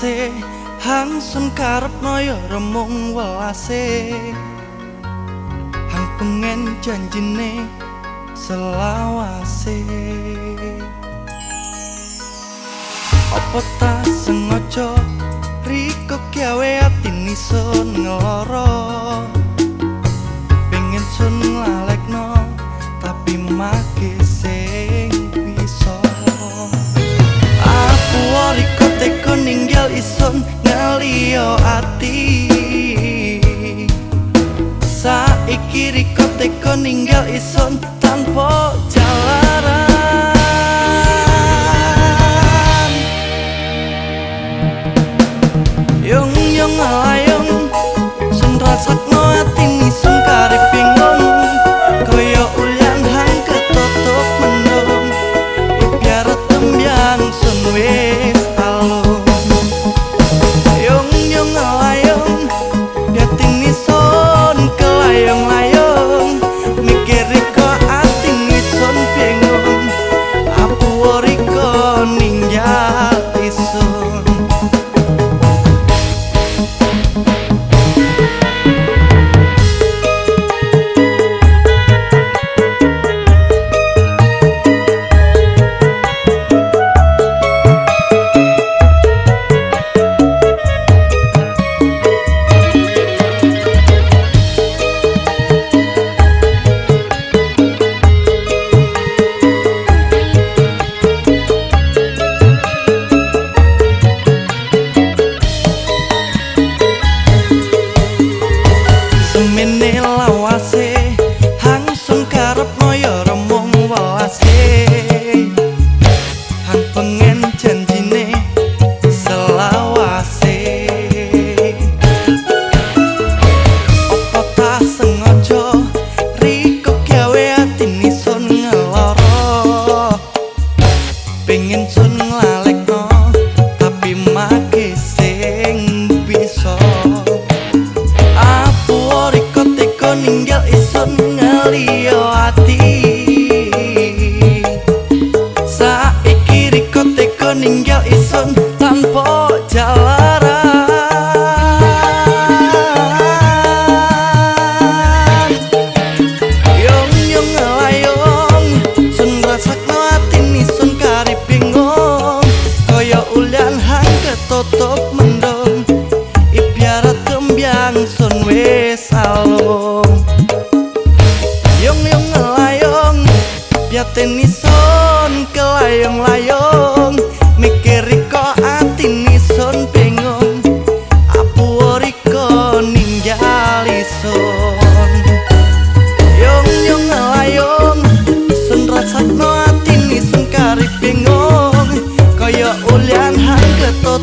lawase hang sun karep noyo remung welase hang pengen janjine selawase apa ta sengaja riko gawe ati nisun ngeloro teko ninggal isun tanpa jalaran ninggal isun tanpa jalara Yong yong layong sun rasakno ati nisun kari bingung. Kaya ulian hang ketutup mendung ibarat kembang sun wis alung. Yong yong layong piate nisun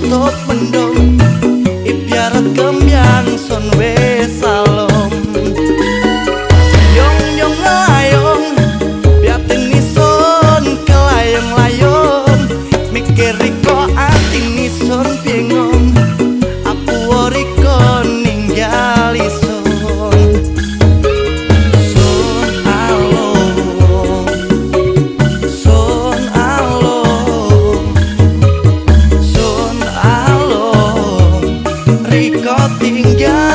tutup mendung Ipiar kembiang son we salom Yong yong layong Biat ini son kelayong layong Mikir riko ati ini son bingung di ko tinggal